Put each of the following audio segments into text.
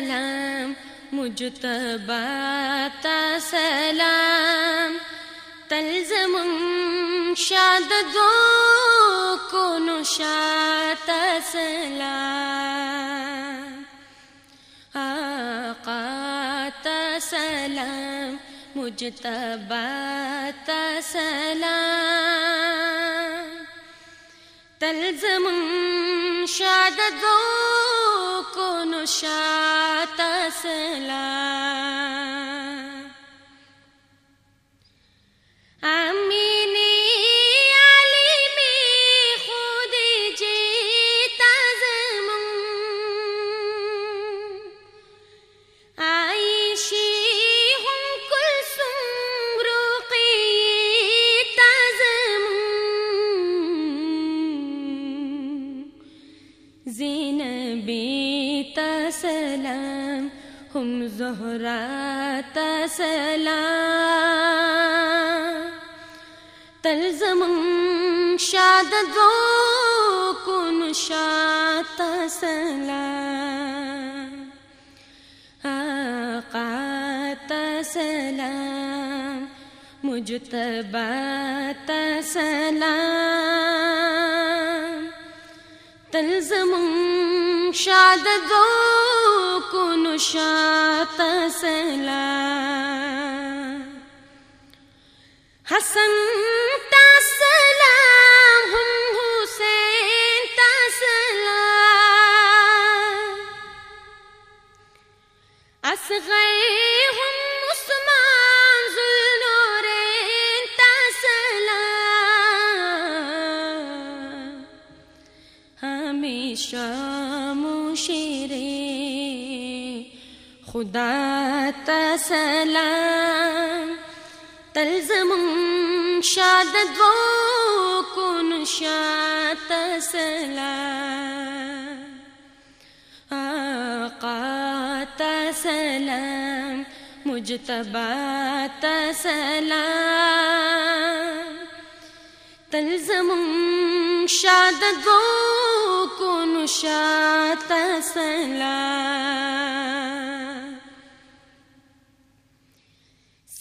سلام مجتبى سلام تلزم شاد كون شات سلام آقات سلام مجتبى سلام تلزم شاد دو کو نشا تسلام سلام ہم ظہرات سلا تلزم شاد دو کن مجھ تب سل تلزم شعد ذوق نشاط سلا حسن شام شیری خدا تا سلام تلزم شادت و کن شات سلام آقا تا سلام مجتبى سلام تلزم شادت و شات سلام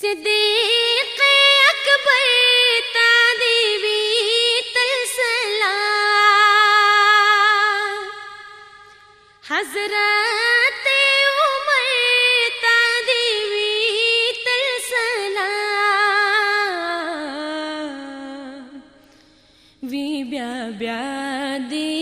صديق أكبر تعذيبي تلسلا حضرات عمر تعذيبي تلسلا وي بيا بيا دي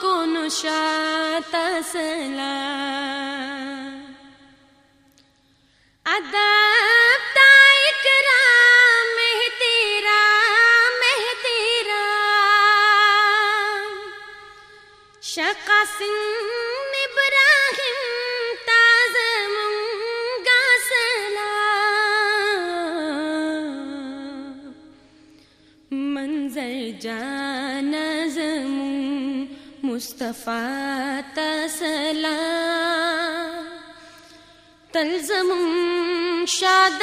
کون شا تسلا مہتی تہتی شکا سن ابراہیم تاز گا سلا منظر جانا مصطفیٰ تسلام مصطف شاد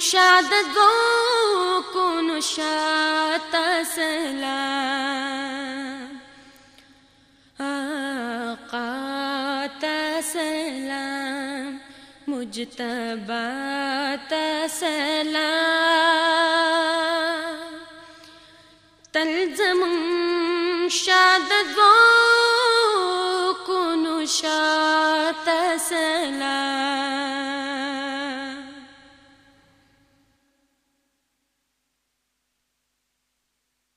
شاد ذوق ونشات سلام آقات سلام مجتبات سلام تلزم شاد ذوق ونشات سلام